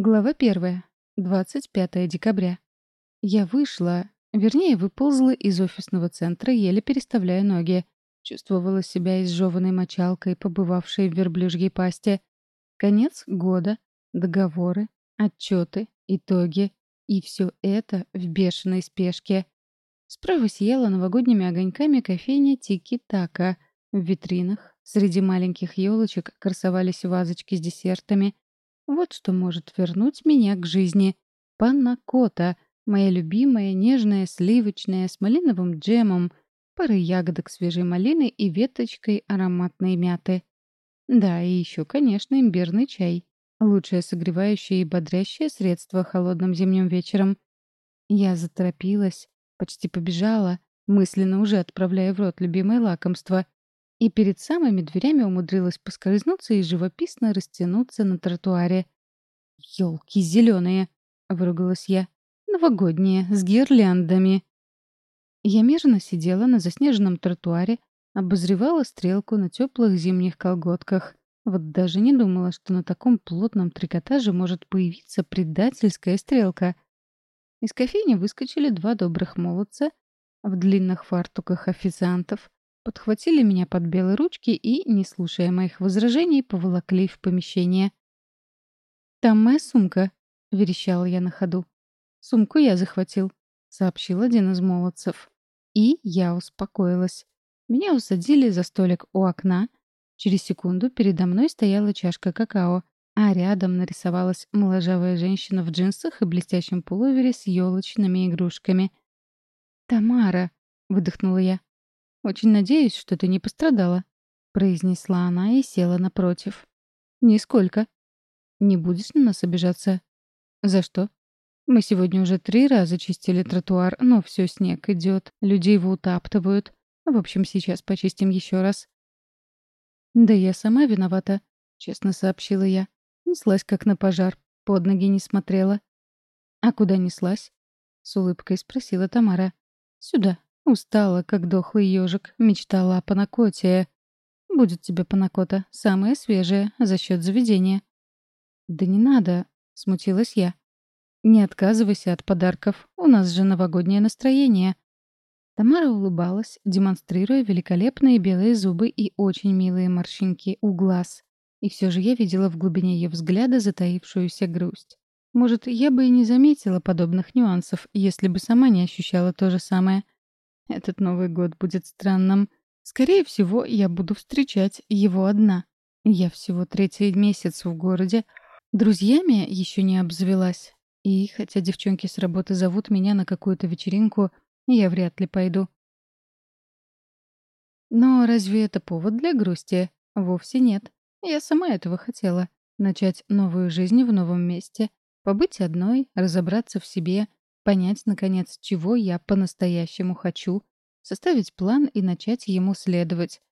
Глава первая. 25 декабря. Я вышла, вернее, выползла из офисного центра, еле переставляя ноги. Чувствовала себя изжеванной мочалкой, побывавшей в верблюжьей пасте. Конец года, договоры, отчеты, итоги. И все это в бешеной спешке. Справа сияла новогодними огоньками кофейня Тики-Така. В витринах среди маленьких елочек красовались вазочки с десертами — вот что может вернуть меня к жизни. Панна-кота, моя любимая, нежная, сливочная, с малиновым джемом, парой ягодок свежей малины и веточкой ароматной мяты. Да, и еще, конечно, имбирный чай. Лучшее согревающее и бодрящее средство холодным зимним вечером. Я заторопилась, почти побежала, мысленно уже отправляя в рот любимое лакомство — и перед самыми дверями умудрилась поскользнуться и живописно растянуться на тротуаре. «Елки зеленые!» — выругалась я. «Новогодние, с гирляндами!» Я мирно сидела на заснеженном тротуаре, обозревала стрелку на теплых зимних колготках. Вот даже не думала, что на таком плотном трикотаже может появиться предательская стрелка. Из кофейни выскочили два добрых молодца в длинных фартуках официантов, подхватили меня под белые ручки и, не слушая моих возражений, поволокли в помещение. «Там моя сумка», — верещала я на ходу. «Сумку я захватил», — сообщил один из молодцев. И я успокоилась. Меня усадили за столик у окна. Через секунду передо мной стояла чашка какао, а рядом нарисовалась моложавая женщина в джинсах и блестящем пуловере с елочными игрушками. «Тамара», — выдохнула я. «Очень надеюсь, что ты не пострадала», — произнесла она и села напротив. «Нисколько. Не будешь на нас обижаться?» «За что?» «Мы сегодня уже три раза чистили тротуар, но все снег идет, люди его утаптывают. В общем, сейчас почистим еще раз». «Да я сама виновата», — честно сообщила я. Неслась как на пожар, под ноги не смотрела. «А куда неслась?» — с улыбкой спросила Тамара. «Сюда, Устала, как дохлый ежик, мечтала о панакоте. Будет тебе панакота, самая свежая, за счет заведения. Да не надо, смутилась я. Не отказывайся от подарков, у нас же новогоднее настроение. Тамара улыбалась, демонстрируя великолепные белые зубы и очень милые морщинки у глаз. И все же я видела в глубине ее взгляда затаившуюся грусть. Может, я бы и не заметила подобных нюансов, если бы сама не ощущала то же самое — этот Новый год будет странным. Скорее всего, я буду встречать его одна. Я всего третий месяц в городе. Друзьями еще не обзавелась. И хотя девчонки с работы зовут меня на какую-то вечеринку, я вряд ли пойду. Но разве это повод для грусти? Вовсе нет. Я сама этого хотела. Начать новую жизнь в новом месте. Побыть одной, разобраться в себе — понять, наконец, чего я по-настоящему хочу, составить план и начать ему следовать.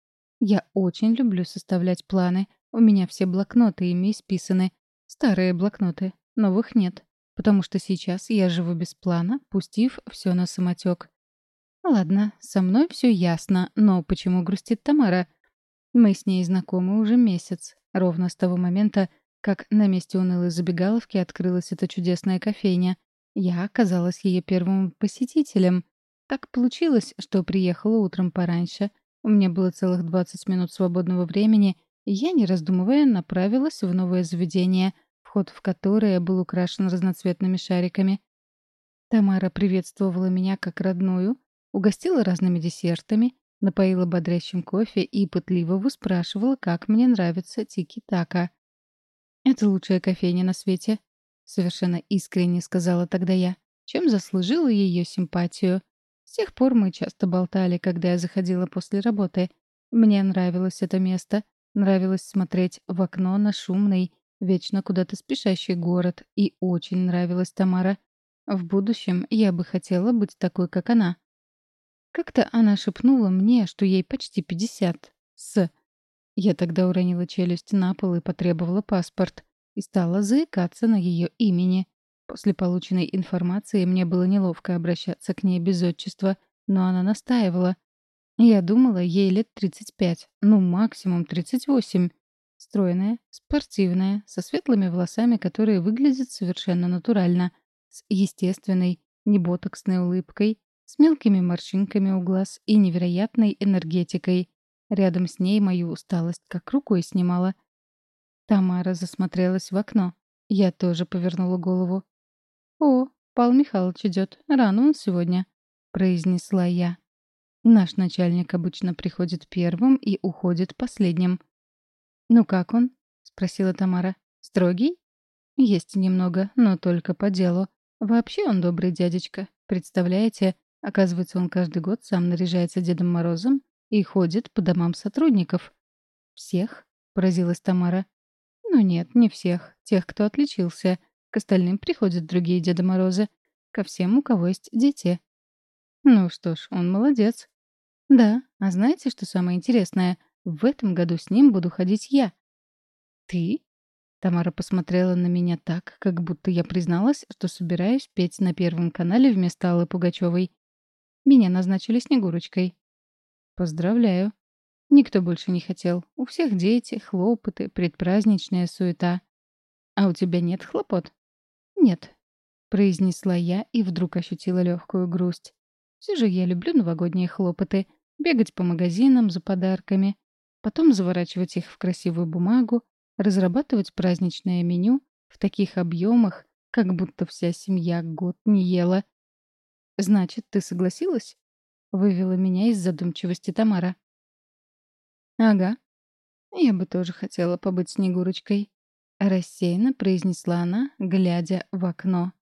Я очень люблю составлять планы. У меня все блокноты ими исписаны. Старые блокноты, новых нет. Потому что сейчас я живу без плана, пустив все на самотек. Ладно, со мной все ясно, но почему грустит Тамара? Мы с ней знакомы уже месяц, ровно с того момента, как на месте унылой забегаловки открылась эта чудесная кофейня. Я оказалась ее первым посетителем. Так получилось, что приехала утром пораньше. У меня было целых 20 минут свободного времени, и я, не раздумывая, направилась в новое заведение, вход в которое был украшен разноцветными шариками. Тамара приветствовала меня как родную, угостила разными десертами, напоила бодрящим кофе и пытливо выспрашивала, как мне нравится тики-така. «Это лучшая кофейня на свете», Совершенно искренне сказала тогда я, чем заслужила ее симпатию. С тех пор мы часто болтали, когда я заходила после работы. Мне нравилось это место. Нравилось смотреть в окно на шумный, вечно куда-то спешащий город. И очень нравилась Тамара. В будущем я бы хотела быть такой, как она. Как-то она шепнула мне, что ей почти пятьдесят. С. Я тогда уронила челюсть на пол и потребовала паспорт и стала заикаться на ее имени. После полученной информации мне было неловко обращаться к ней без отчества, но она настаивала. Я думала, ей лет 35, ну максимум 38. Стройная, спортивная, со светлыми волосами, которые выглядят совершенно натурально, с естественной, неботоксной улыбкой, с мелкими морщинками у глаз и невероятной энергетикой. Рядом с ней мою усталость как рукой снимала. Тамара засмотрелась в окно. Я тоже повернула голову. «О, Павел Михайлович идет. Рано он сегодня», — произнесла я. Наш начальник обычно приходит первым и уходит последним. «Ну как он?» — спросила Тамара. «Строгий?» «Есть немного, но только по делу. Вообще он добрый дядечка. Представляете, оказывается, он каждый год сам наряжается Дедом Морозом и ходит по домам сотрудников». «Всех?» — поразилась Тамара. «Ну нет, не всех. Тех, кто отличился. К остальным приходят другие Деда Морозы. Ко всем, у кого есть дети». «Ну что ж, он молодец. Да, а знаете, что самое интересное? В этом году с ним буду ходить я. Ты? Тамара посмотрела на меня так, как будто я призналась, что собираюсь петь на Первом канале вместо Аллы Пугачевой. Меня назначили Снегурочкой. Поздравляю. Никто больше не хотел. У всех дети, хлопоты, предпраздничная суета. А у тебя нет хлопот? Нет, произнесла я и вдруг ощутила легкую грусть. Все же я люблю новогодние хлопоты, бегать по магазинам за подарками, потом заворачивать их в красивую бумагу, разрабатывать праздничное меню в таких объемах, как будто вся семья год не ела. «Значит, ты согласилась?» — вывела меня из задумчивости Тамара. «Ага. Я бы тоже хотела побыть Снегурочкой», — рассеянно произнесла она, глядя в окно.